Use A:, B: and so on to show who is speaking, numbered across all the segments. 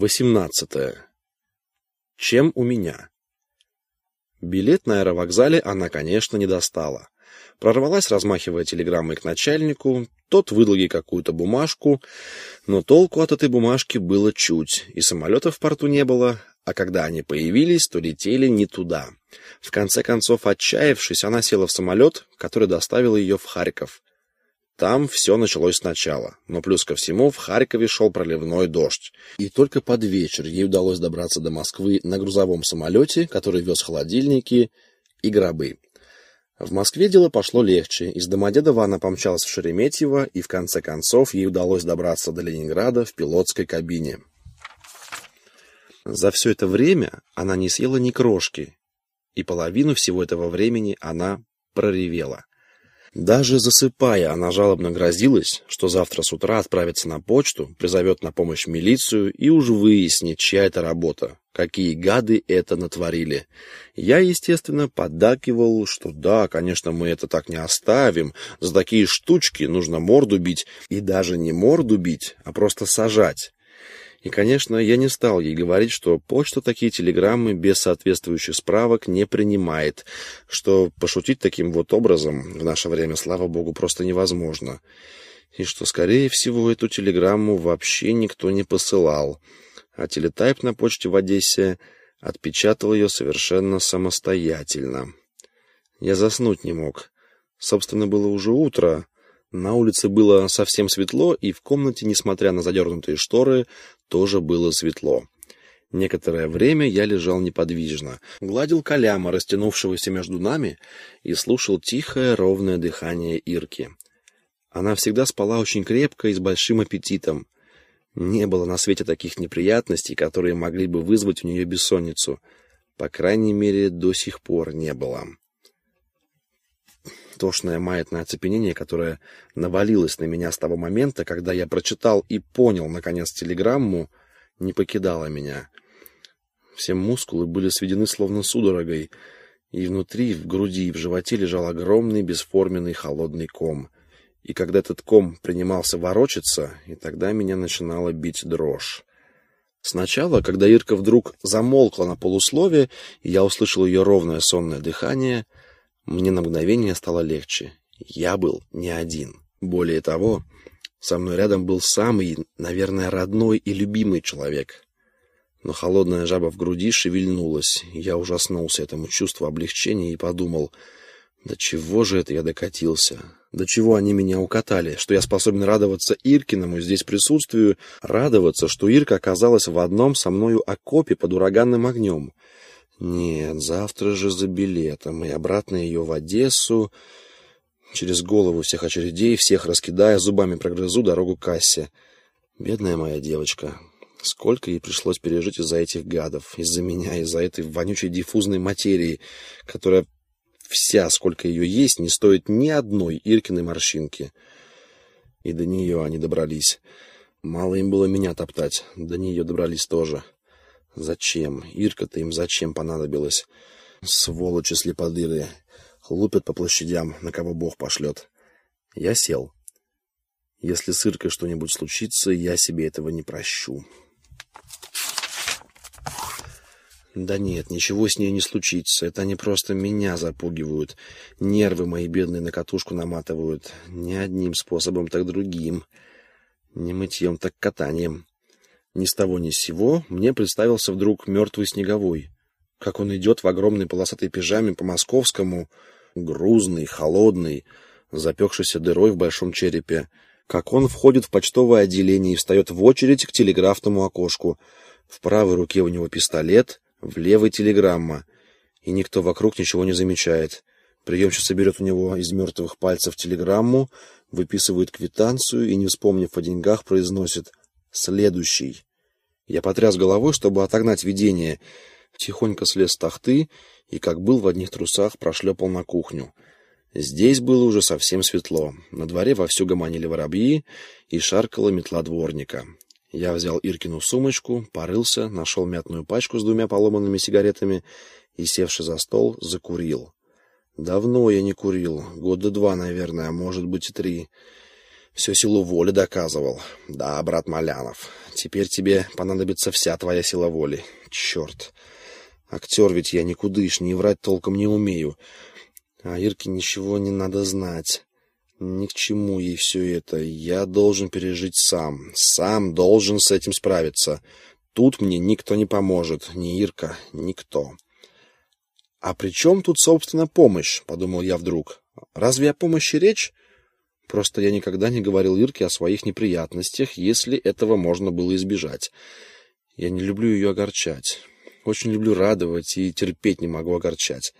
A: 18. Чем у меня? Билет на аэровокзале она, конечно, не достала. Прорвалась, размахивая телеграммой к начальнику, тот выдал ей какую-то бумажку, но толку от этой бумажки было чуть, и самолетов в порту не было, а когда они появились, то летели не туда. В конце концов, отчаявшись, она села в самолет, который доставил ее в Харьков. Там все началось сначала, но плюс ко всему в Харькове шел проливной дождь. И только под вечер ей удалось добраться до Москвы на грузовом самолете, который вез холодильники и гробы. В Москве дело пошло легче. Из Домодедова она помчалась в Шереметьево, и в конце концов ей удалось добраться до Ленинграда в пилотской кабине. За все это время она не съела ни крошки, и половину всего этого времени она проревела. Даже засыпая, она жалобно грозилась, что завтра с утра отправится на почту, призовет на помощь милицию и уж выяснит, чья это работа, какие гады это натворили. Я, естественно, поддакивал, что да, конечно, мы это так не оставим, за такие штучки нужно морду бить, и даже не морду бить, а просто сажать. И, конечно, я не стал ей говорить, что почта такие телеграммы без соответствующих справок не принимает, что пошутить таким вот образом в наше время, слава богу, просто невозможно. И что, скорее всего, эту телеграмму вообще никто не посылал, а телетайп на почте в Одессе отпечатал ее совершенно самостоятельно. Я заснуть не мог. Собственно, было уже утро, на улице было совсем светло, и в комнате, несмотря на задернутые шторы, тоже было светло. Некоторое время я лежал неподвижно, гладил Коляма, растянувшегося между нами, и слушал тихое, ровное дыхание Ирки. Она всегда спала очень крепко и с большим аппетитом. Не было на свете таких неприятностей, которые могли бы вызвать у нее бессонницу. По крайней мере, до сих пор не было тошное маятное оцепенение, которое навалилось на меня с того момента, когда я прочитал и понял, наконец, телеграмму, не покидало меня. Все мускулы были сведены словно судорогой, и внутри, в груди и в животе лежал огромный бесформенный холодный ком. И когда этот ком принимался ворочаться, и тогда меня начинала бить дрожь. Сначала, когда Ирка вдруг замолкла на полуслове, и я услышал ее ровное сонное дыхание — мне на мгновение стало легче. Я был не один. Более того, со мной рядом был самый, наверное, родной и любимый человек. Но холодная жаба в груди шевельнулась. Я ужаснулся этому чувству облегчения и подумал, до чего же это я докатился? До чего они меня укатали? Что я способен радоваться Иркиному здесь присутствию, радоваться, что Ирка оказалась в одном со мною окопе под ураганным огнем. Нет, завтра же за билетом и обратно ее в Одессу. Через голову всех очередей, всех раскидая, зубами прогрызу дорогу к кассе. Бедная моя девочка. Сколько ей пришлось пережить из-за этих гадов, из-за меня, из-за этой вонючей диффузной материи, которая вся, сколько ее есть, не стоит ни одной Иркиной морщинки. И до нее они добрались. Мало им было меня топтать, до нее добрались тоже. Зачем? Ирка-то им зачем понадобилась? Сволочи слеподырые. Лупят по площадям, на кого Бог пошлет. Я сел. Если с Иркой что-нибудь случится, я себе этого не прощу. Да нет, ничего с ней не случится. Это они просто меня запугивают. Нервы мои бедные на катушку наматывают. Не одним способом, так другим. Не мытьем, так катанием. Ни с того ни с сего мне представился вдруг мертвый снеговой. Как он идет в огромной полосатой пижаме по московскому, грузный, холодный, запекшийся дырой в большом черепе. Как он входит в почтовое отделение и встает в очередь к телеграфному окошку. В правой руке у него пистолет, в левой телеграмма. И никто вокруг ничего не замечает. Приемщица берет у него из мертвых пальцев телеграмму, выписывает квитанцию и, не вспомнив о деньгах, произносит Следующий. Я потряс головой, чтобы отогнать видение. Тихонько слез с тахты и, как был в одних трусах, прошлепал на кухню. Здесь было уже совсем светло. На дворе вовсю гомонили воробьи и шаркала метла дворника. Я взял Иркину сумочку, порылся, нашел мятную пачку с двумя поломанными сигаретами и, севший за стол, закурил. Давно я не курил, года два, наверное, а может быть и три. Все силу воли доказывал. Да, брат Малянов, теперь тебе понадобится вся твоя сила воли. Черт. Актер ведь я никудышний, врать толком не умею. А Ирке ничего не надо знать. Ни к чему ей все это. Я должен пережить сам. Сам должен с этим справиться. Тут мне никто не поможет. Ни Ирка, никто. «А при чем тут, собственно, помощь?» — подумал я вдруг. «Разве о помощи речь?» Просто я никогда не говорил Ирке о своих неприятностях, если этого можно было избежать. Я не люблю ее огорчать. Очень люблю радовать и терпеть не могу огорчать.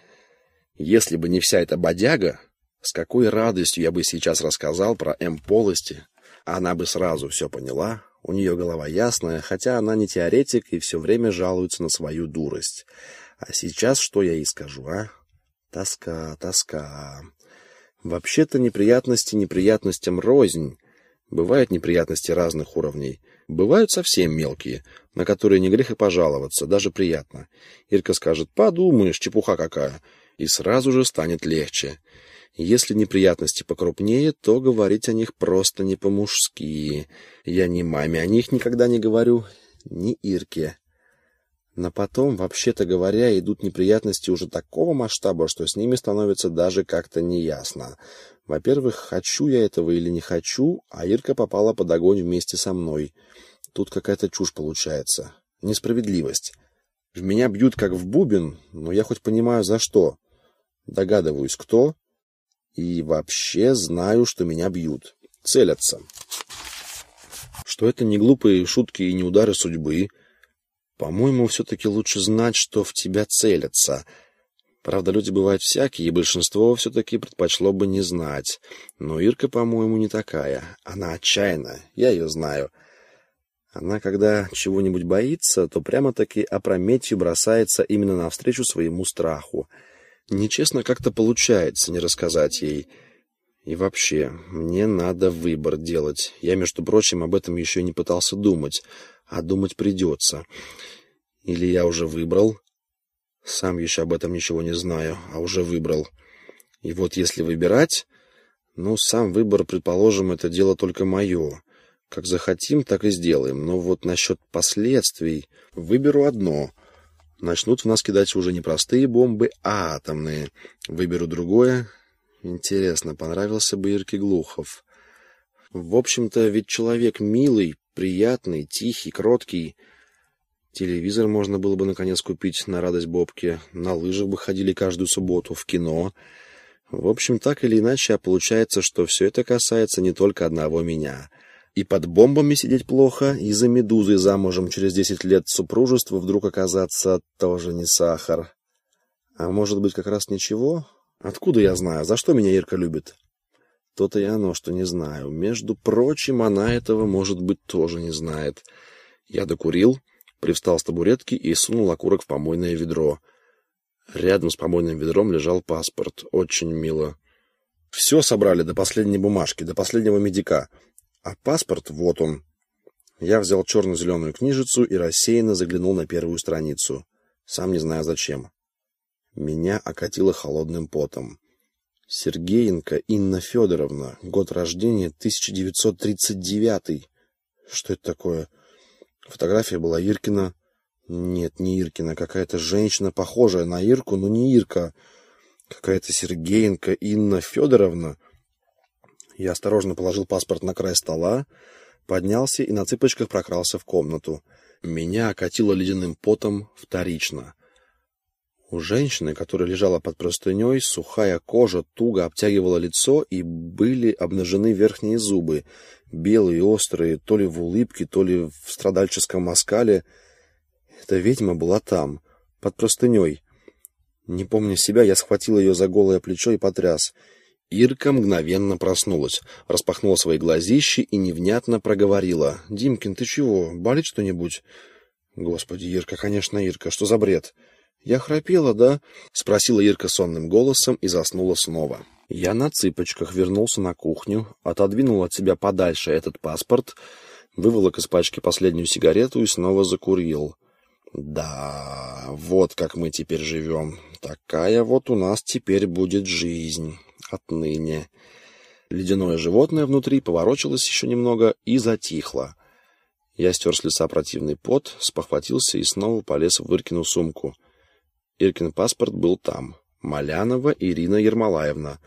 A: Если бы не вся эта бодяга, с какой радостью я бы сейчас рассказал про М-полости, она бы сразу все поняла, у нее голова ясная, хотя она не теоретик и все время жалуется на свою дурость. А сейчас что я ей скажу, а? Тоска, тоска. Вообще-то неприятности неприятностям рознь. Бывают неприятности разных уровней. Бывают совсем мелкие, на которые не грех и пожаловаться, даже приятно. Ирка скажет «подумаешь, чепуха какая», и сразу же станет легче. Если неприятности покрупнее, то говорить о них просто не по-мужски. Я ни маме о них никогда не говорю, ни Ирке. Но потом, вообще-то говоря, идут неприятности уже такого масштаба, что с ними становится даже как-то неясно. Во-первых, хочу я этого или не хочу, а Ирка попала под огонь вместе со мной. Тут какая-то чушь получается. Несправедливость. В меня бьют как в бубен, но я хоть понимаю за что. Догадываюсь, кто. И вообще знаю, что меня бьют. Целятся. Что это не глупые шутки и не удары судьбы, по-моему, все-таки лучше знать, что в тебя целятся. Правда, люди бывают всякие, и большинство все-таки предпочло бы не знать. Но Ирка, по-моему, не такая. Она отчаянна, я ее знаю. Она, когда чего-нибудь боится, то прямо-таки опрометью бросается именно навстречу своему страху. Нечестно как-то получается не рассказать ей. И вообще, мне надо выбор делать. Я, между прочим, об этом еще не пытался думать а думать придется. Или я уже выбрал? Сам еще об этом ничего не знаю, а уже выбрал. И вот если выбирать, ну, сам выбор, предположим, это дело только мое. Как захотим, так и сделаем. Но вот насчет последствий выберу одно. Начнут в нас кидать уже не простые бомбы, а атомные. Выберу другое. Интересно, понравился бы Ирке Глухов. В общем-то, ведь человек милый, приятный, тихий, кроткий. Телевизор можно было бы наконец купить на радость Бобке, на лыжах бы ходили каждую субботу, в кино. В общем, так или иначе, а получается, что все это касается не только одного меня. И под бомбами сидеть плохо, и за медузой замужем через десять лет супружества вдруг оказаться тоже не сахар. А может быть, как раз ничего? Откуда я знаю, за что меня Ирка любит? То-то и оно, что не знаю. Между прочим, она этого, может быть, тоже не знает. Я докурил, привстал с табуретки и сунул окурок в помойное ведро. Рядом с помойным ведром лежал паспорт. Очень мило. Все собрали до последней бумажки, до последнего медика. А паспорт вот он. Я взял черно-зеленую книжицу и рассеянно заглянул на первую страницу. Сам не знаю зачем. Меня окатило холодным потом. Сергеенко Инна Федоровна, год рождения 1939. Что это такое? Фотография была Иркина. Нет, не Иркина, какая-то женщина, похожая на Ирку, но не Ирка. Какая-то Сергеенко Инна Федоровна. Я осторожно положил паспорт на край стола, поднялся и на цыпочках прокрался в комнату. Меня окатило ледяным потом вторично. У женщины, которая лежала под простыней, сухая кожа туго обтягивала лицо и были обнажены верхние зубы, белые, острые, то ли в улыбке, то ли в страдальческом оскале. Эта ведьма была там, под простыней. Не помня себя, я схватил ее за голое плечо и потряс. Ирка мгновенно проснулась, распахнула свои глазищи и невнятно проговорила. «Димкин, ты чего? Болит что-нибудь?» «Господи, Ирка, конечно, Ирка, что за бред?» «Я храпела, да?» — спросила Ирка сонным голосом и заснула снова. Я на цыпочках вернулся на кухню, отодвинул от себя подальше этот паспорт, выволок из пачки последнюю сигарету и снова закурил. «Да, вот как мы теперь живем. Такая вот у нас теперь будет жизнь. Отныне. Ледяное животное внутри поворочилось еще немного и затихло. Я стер с лица противный пот, спохватился и снова полез в Иркину сумку. Иркин паспорт был там. Малянова Ирина Ермолаевна.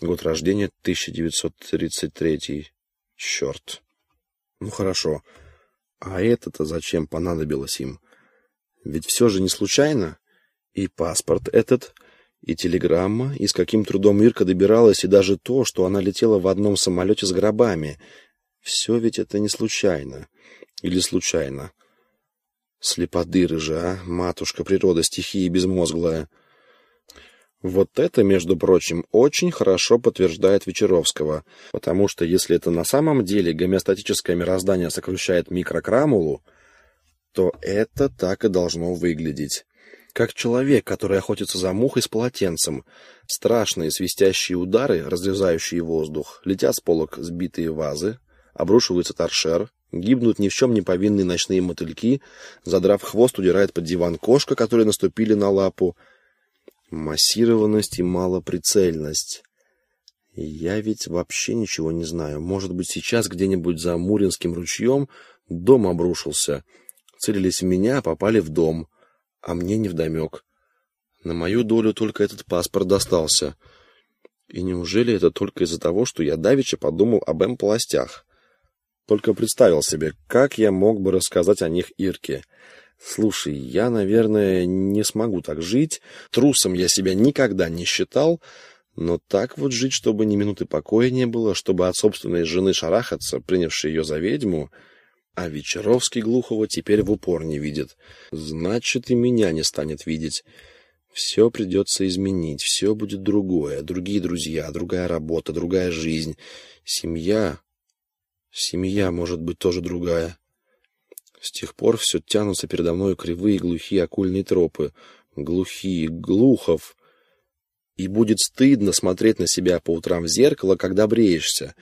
A: Год рождения 1933. Черт. Ну хорошо. А это-то зачем понадобилось им? Ведь все же не случайно. И паспорт этот, и телеграмма, и с каким трудом Ирка добиралась, и даже то, что она летела в одном самолете с гробами. Все ведь это не случайно. Или случайно? Слеподыры же, а, матушка природа, стихии безмозглая. Вот это, между прочим, очень хорошо подтверждает Вечеровского, потому что если это на самом деле гомеостатическое мироздание сокращает микрокрамулу, то это так и должно выглядеть. Как человек, который охотится за мухой с полотенцем. Страшные свистящие удары, разрезающие воздух, летят с полок сбитые вазы, обрушивается торшер, Гибнут ни в чем не повинные ночные мотыльки, задрав хвост, удирает под диван кошка, которые наступили на лапу. Массированность и малоприцельность. Я ведь вообще ничего не знаю. Может быть, сейчас где-нибудь за Муринским ручьем дом обрушился. Целились в меня, попали в дом. А мне невдомек. На мою долю только этот паспорт достался. И неужели это только из-за того, что я давеча подумал об М-полостях? Только представил себе, как я мог бы рассказать о них Ирке. Слушай, я, наверное, не смогу так жить. Трусом я себя никогда не считал. Но так вот жить, чтобы ни минуты покоя не было, чтобы от собственной жены шарахаться, принявшей ее за ведьму... А Вечеровский Глухого теперь в упор не видит. Значит, и меня не станет видеть. Все придется изменить, все будет другое. Другие друзья, другая работа, другая жизнь. Семья Семья может быть тоже другая. С тех пор все тянутся передо мной кривые глухие окульные тропы. Глухие, глухов. И будет стыдно смотреть на себя по утрам в зеркало, когда бреешься.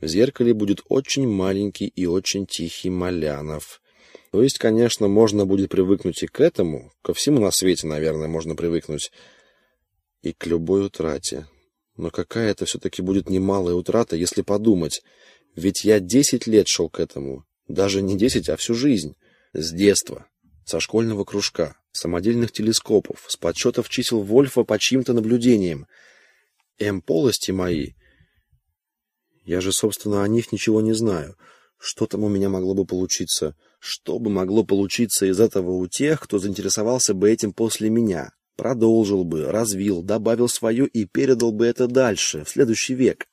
A: В зеркале будет очень маленький и очень тихий Малянов. То есть, конечно, можно будет привыкнуть и к этому, ко всему на свете, наверное, можно привыкнуть, и к любой утрате. Но какая это все-таки будет немалая утрата, если подумать — ведь я десять лет шел к этому. Даже не десять, а всю жизнь. С детства. Со школьного кружка. Самодельных телескопов. С подсчетов чисел Вольфа по чьим-то наблюдениям. М-полости мои. Я же, собственно, о них ничего не знаю. Что там у меня могло бы получиться? Что бы могло получиться из этого у тех, кто заинтересовался бы этим после меня? Продолжил бы, развил, добавил свое и передал бы это дальше, в следующий век.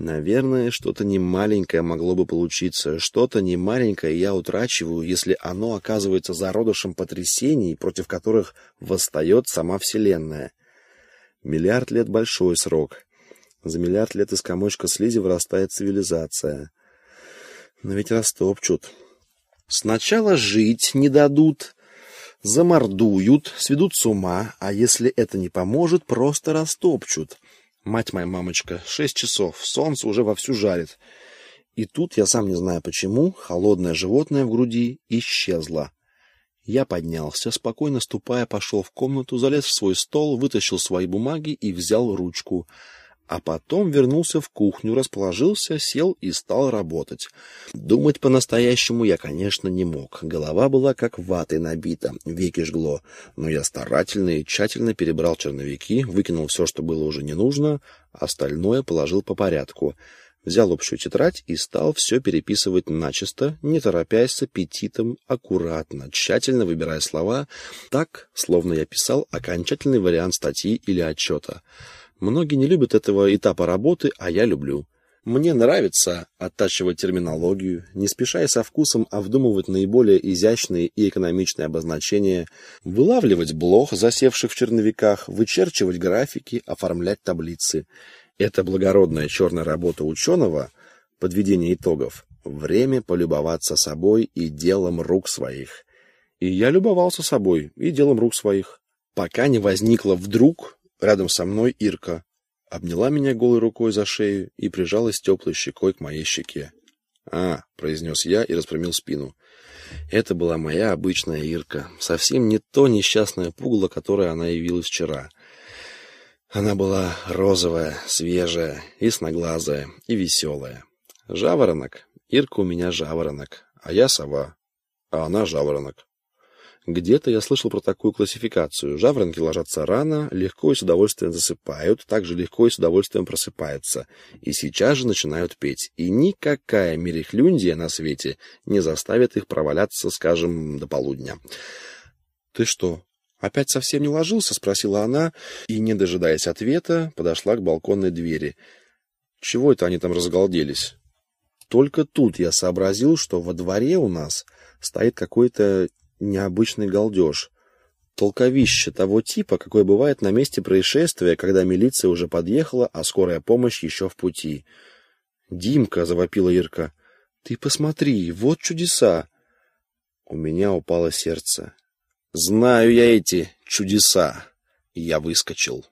A: Наверное, что-то немаленькое могло бы получиться. Что-то немаленькое я утрачиваю, если оно оказывается зародышем потрясений, против которых восстает сама Вселенная. Миллиард лет — большой срок. За миллиард лет из комочка слизи вырастает цивилизация. Но ведь растопчут. Сначала жить не дадут, замордуют, сведут с ума, а если это не поможет, просто растопчут. Мать моя мамочка, шесть часов, солнце уже вовсю жарит. И тут, я сам не знаю почему, холодное животное в груди исчезло. Я поднялся, спокойно ступая, пошел в комнату, залез в свой стол, вытащил свои бумаги и взял ручку а потом вернулся в кухню, расположился, сел и стал работать. Думать по-настоящему я, конечно, не мог. Голова была как ватой набита, веки жгло. Но я старательно и тщательно перебрал черновики, выкинул все, что было уже не нужно, остальное положил по порядку. Взял общую тетрадь и стал все переписывать начисто, не торопясь с аппетитом, аккуратно, тщательно выбирая слова, так, словно я писал окончательный вариант статьи или отчета. Многие не любят этого этапа работы, а я люблю. Мне нравится оттачивать терминологию, не спеша со вкусом обдумывать наиболее изящные и экономичные обозначения, вылавливать блох, засевших в черновиках, вычерчивать графики, оформлять таблицы. Это благородная черная работа ученого, подведение итогов, время полюбоваться собой и делом рук своих. И я любовался собой и делом рук своих, пока не возникло вдруг Рядом со мной Ирка обняла меня голой рукой за шею и прижалась теплой щекой к моей щеке. «А», — произнес я и распрямил спину. Это была моя обычная Ирка, совсем не то несчастное пугло, которое она явилась вчера. Она была розовая, свежая, и сноглазая, и веселая. Жаворонок. Ирка у меня жаворонок, а я сова, а она жаворонок. Где-то я слышал про такую классификацию. Жаворонки ложатся рано, легко и с удовольствием засыпают, также легко и с удовольствием просыпаются. И сейчас же начинают петь. И никакая мерехлюндия на свете не заставит их проваляться, скажем, до полудня. «Ты что, опять совсем не ложился?» — спросила она, и, не дожидаясь ответа, подошла к балконной двери. «Чего это они там разгалделись?» Только тут я сообразил, что во дворе у нас стоит какой-то необычный галдеж. Толковище того типа, какой бывает на месте происшествия, когда милиция уже подъехала, а скорая помощь еще в пути. «Димка!» — завопила Ирка. «Ты посмотри, вот чудеса!» У меня упало сердце. «Знаю я эти чудеса!» Я выскочил.